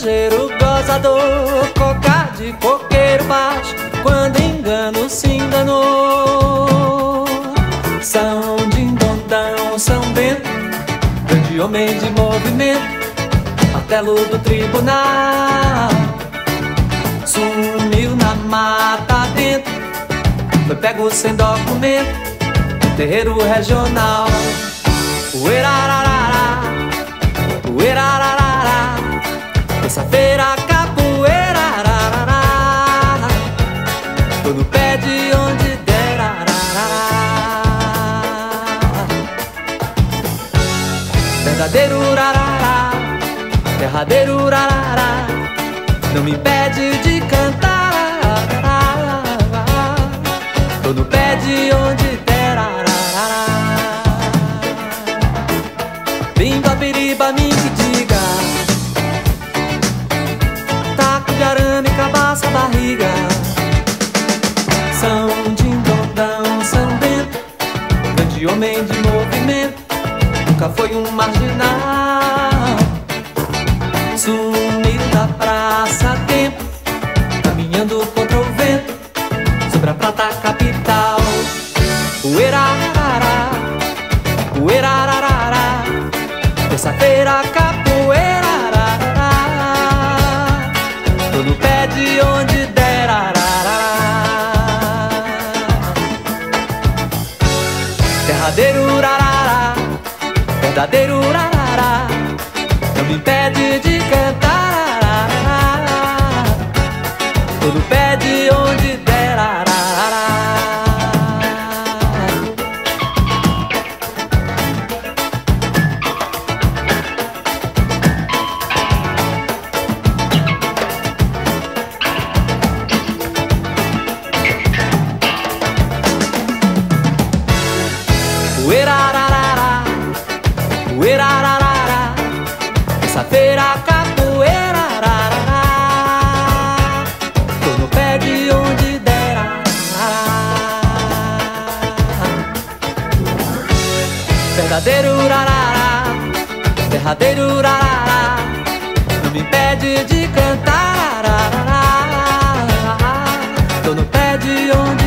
estrangeiro gozador, coca de coqueiro baixo, quando engano se enganou. São Dindondão, São Bento, grande homem de movimento, martelo do tribunal. Sumiu na mata dentro, foi pego sem documento, terreiro regional. Uerararara, uerararara, terça-feira capoeira, ararará. tô no pé de onde der, ararará. verdadeiro urarará, derradeiro urarará, não me impede de cantar, ararará. tô no pé de onde der, ararará. Bimba, me arame, cabaça, barriga. São Dindondão, São Bento Grande homem de movimento Nunca foi um marginal. Sumiu da praça tempo Caminhando contra o vento Sobre a prata capital. Uerarará Uerarará Terça-feira, Derradeiro, urarará, verdadeiro, urarará. Não me impede de Verdadeiro urarará, derradeiro urarará, não me impede de cantar. Tô no pé de onde